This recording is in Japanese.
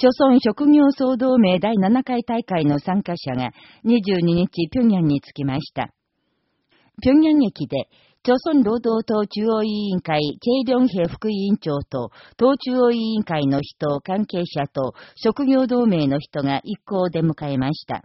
朝村職業総同盟第7回大会の参加者が22日平壌に着きました。平壌駅で、朝村労働党中央委員会、チェイリョンヘ副委員長と、党中央委員会の人、関係者と、職業同盟の人が一行で迎えました。